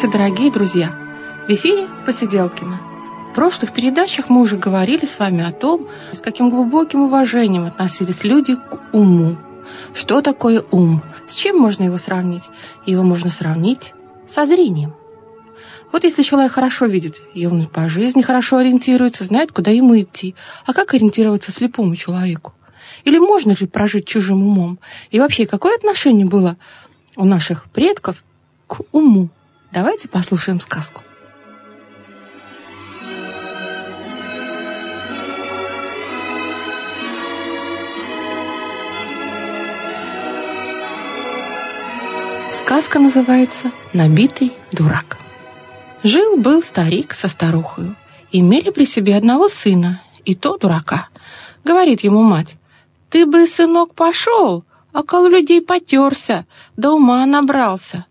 Здравствуйте, дорогие друзья! В эфире Посиделкина. В прошлых передачах мы уже говорили с вами о том, с каким глубоким уважением относились люди к уму. Что такое ум? С чем можно его сравнить? Его можно сравнить со зрением. Вот если человек хорошо видит, и он по жизни хорошо ориентируется, знает, куда ему идти. А как ориентироваться слепому человеку? Или можно же прожить чужим умом? И вообще, какое отношение было у наших предков к уму? Давайте послушаем сказку. Сказка называется «Набитый дурак». Жил-был старик со старухою. Имели при себе одного сына, и то дурака. Говорит ему мать, «Ты бы, сынок, пошел, около людей потерся, до ума набрался».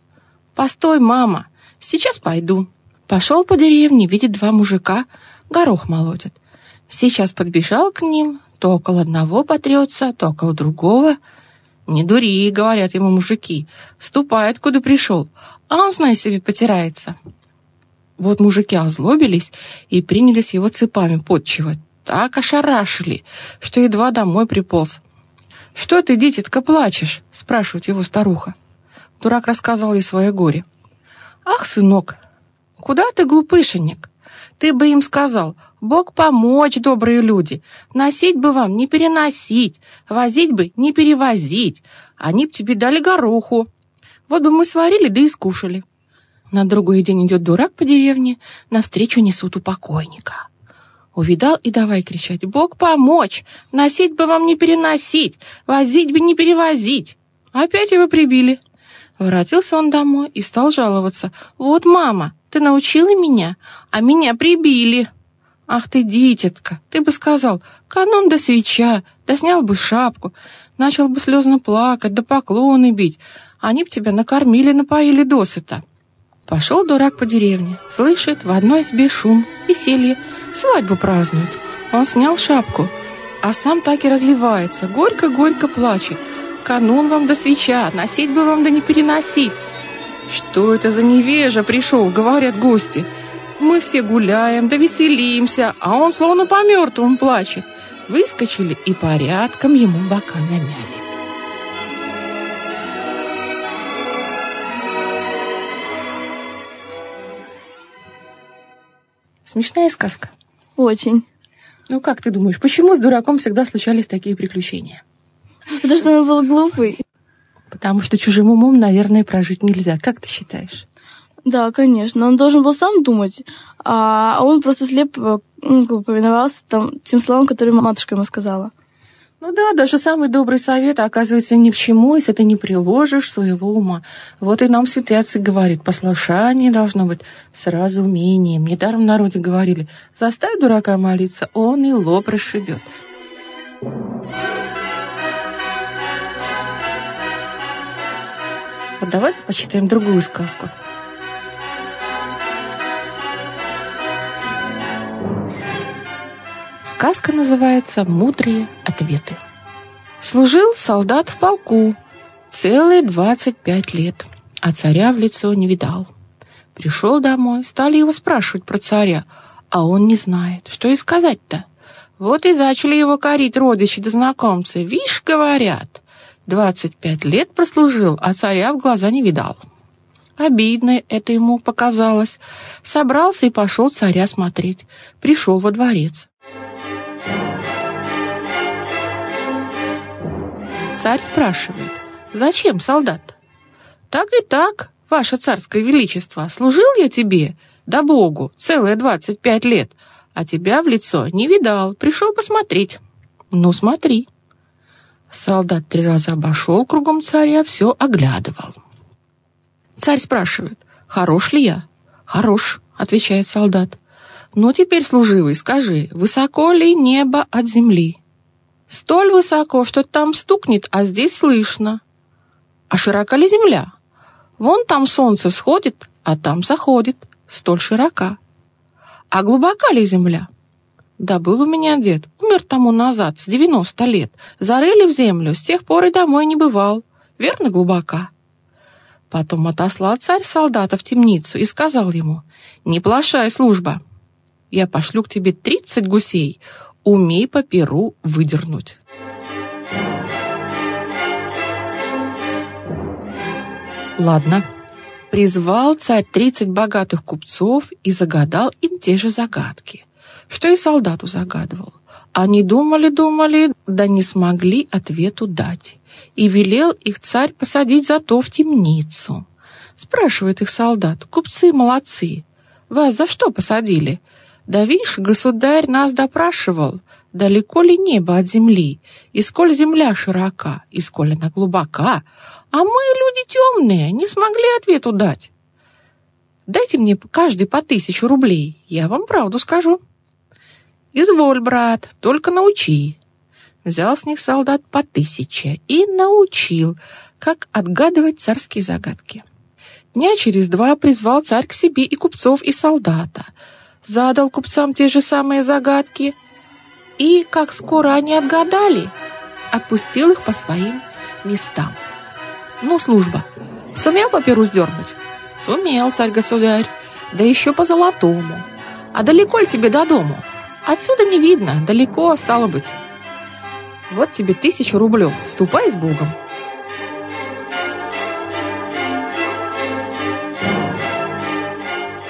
«Постой, мама, сейчас пойду». Пошел по деревне, видит два мужика, горох молотят. Сейчас подбежал к ним, то около одного потрется, то около другого. «Не дури», — говорят ему мужики, — «ступай, откуда пришел». А он, знай себе, потирается. Вот мужики озлобились и принялись его цепами подчивать. Так ошарашили, что едва домой приполз. «Что ты, дитятка, плачешь?» — спрашивает его старуха. Дурак рассказал ей свое горе. «Ах, сынок, куда ты, глупышенек? Ты бы им сказал, Бог помочь, добрые люди. Носить бы вам не переносить, возить бы не перевозить. Они б тебе дали гороху. Вот бы мы сварили, да и скушали. На другой день идет дурак по деревне, навстречу несут у покойника. Увидал и давай кричать «Бог помочь! Носить бы вам не переносить, возить бы не перевозить!» Опять его прибили. Воротился он домой и стал жаловаться. «Вот, мама, ты научила меня, а меня прибили!» «Ах ты, дитятка, ты бы сказал, канон до свеча, да снял бы шапку, начал бы слезно плакать, да поклоны бить, они б тебя накормили, напоили досыта». Пошел дурак по деревне, слышит, в одной избе шум, веселье, свадьбу празднуют. Он снял шапку, а сам так и разливается, горько-горько плачет. Канун вам до свеча, носить бы вам да не переносить. Что это за невежа пришел, говорят гости. Мы все гуляем, да веселимся, а он словно по мертвому плачет. Выскочили и порядком ему бока намяли. Смешная сказка? Очень. Ну как ты думаешь, почему с дураком всегда случались такие приключения? Потому что он был глупый. Потому что чужим умом, наверное, прожить нельзя. Как ты считаешь? Да, конечно. Он должен был сам думать, а он просто слепо ну, повиновался там, тем словам, которые матушка ему сказала. Ну да, даже самый добрый совет оказывается ни к чему, если ты не приложишь своего ума. Вот и нам святый отцы говорит, послушание должно быть с разумением. Недаром в народе говорили, заставь дурака молиться, он и лоб расшибет. Вот давайте почитаем другую сказку. Сказка называется «Мудрые ответы». Служил солдат в полку целые двадцать пять лет, а царя в лицо не видал. Пришел домой, стали его спрашивать про царя, а он не знает, что и сказать-то. Вот и зачали его корить родичи да знакомцы. Вишь, говорят, двадцать пять лет прослужил, а царя в глаза не видал. Обидно это ему показалось. Собрался и пошел царя смотреть. Пришел во дворец. Царь спрашивает, «Зачем, солдат?» «Так и так, ваше царское величество, служил я тебе, да Богу, целые двадцать пять лет, а тебя в лицо не видал, пришел посмотреть». «Ну, смотри». Солдат три раза обошел кругом царя, все оглядывал. Царь спрашивает, «Хорош ли я?» «Хорош», — отвечает солдат. «Ну, теперь, служивый, скажи, высоко ли небо от земли?» Столь высоко, что там стукнет, а здесь слышно. А широка ли земля? Вон там солнце всходит, а там заходит. Столь широка. А глубока ли земля? Да был у меня дед, умер тому назад, с девяносто лет. Зарыли в землю, с тех пор и домой не бывал. Верно, глубока? Потом отослал царь солдата в темницу и сказал ему, «Не плашай, служба, я пошлю к тебе тридцать гусей, умей по перу выдернуть». Ладно, призвал царь тридцать богатых купцов и загадал им те же загадки, что и солдату загадывал. Они думали-думали, да не смогли ответу дать. И велел их царь посадить зато в темницу. Спрашивает их солдат, купцы молодцы, вас за что посадили? Да видишь, государь нас допрашивал, далеко ли небо от земли, и сколь земля широка, и сколь она глубока, а мы, люди темные, не смогли ответу дать. Дайте мне каждый по тысячу рублей, я вам правду скажу. «Изволь, брат, только научи». Взял с них солдат по тысяче и научил, как отгадывать царские загадки. Дня через два призвал царь к себе и купцов, и солдата. Задал купцам те же самые загадки. И, как скоро они отгадали, отпустил их по своим местам. Ну, служба. Сумел по перу сдернуть? Сумел, царь-государь. Да еще по золотому. А далеко ли тебе до дому? Отсюда не видно, далеко стало быть. Вот тебе тысячу рублев, ступай с Богом.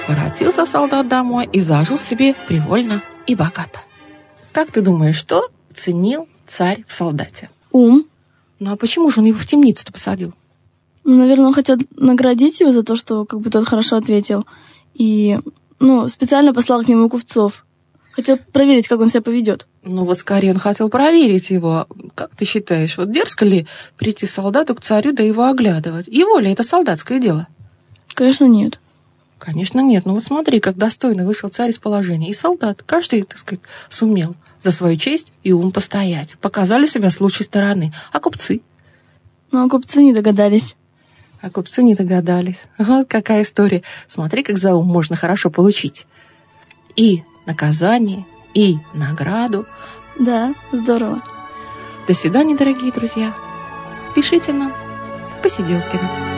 Воротился солдат домой и зажил себе привольно и богато. Как ты думаешь, что ценил царь в солдате? Ум. Ну а почему же он его в темницу-то посадил? Ну, наверное, он хотел наградить его за то, что как бы тот хорошо ответил. И, ну, специально послал к нему купцов. Хотел проверить, как он себя поведет. Ну вот скорее он хотел проверить его. Как ты считаешь, вот дерзко ли прийти солдату к царю да его оглядывать? Его ли это солдатское дело? Конечно, нет. Конечно, нет. Ну вот смотри, как достойно вышел царь из положения. И солдат, каждый, так сказать, сумел за свою честь и ум постоять. Показали себя с лучшей стороны. А купцы? Ну, а купцы не догадались. А купцы не догадались. Вот какая история. Смотри, как за ум можно хорошо получить. И наказание и награду. Да, здорово. До свидания, дорогие друзья. Пишите нам в Посиделкино.